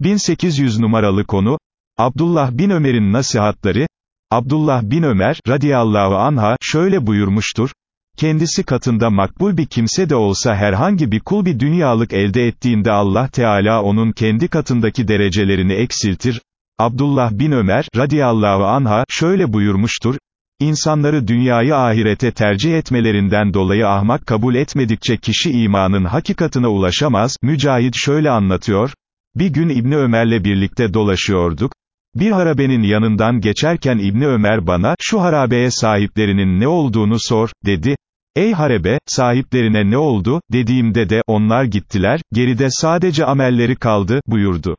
1800 numaralı konu, Abdullah bin Ömer'in nasihatleri, Abdullah bin Ömer, radiyallahu anha, şöyle buyurmuştur, kendisi katında makbul bir kimse de olsa herhangi bir kul bir dünyalık elde ettiğinde Allah Teala onun kendi katındaki derecelerini eksiltir, Abdullah bin Ömer, radiyallahu anha, şöyle buyurmuştur, İnsanları dünyayı ahirete tercih etmelerinden dolayı ahmak kabul etmedikçe kişi imanın hakikatine ulaşamaz, Mücahit şöyle anlatıyor, bir gün İbni Ömer'le birlikte dolaşıyorduk, bir harabenin yanından geçerken İbni Ömer bana, şu harabeye sahiplerinin ne olduğunu sor, dedi, Ey harebe, sahiplerine ne oldu, dediğimde de, onlar gittiler, geride sadece amelleri kaldı, buyurdu.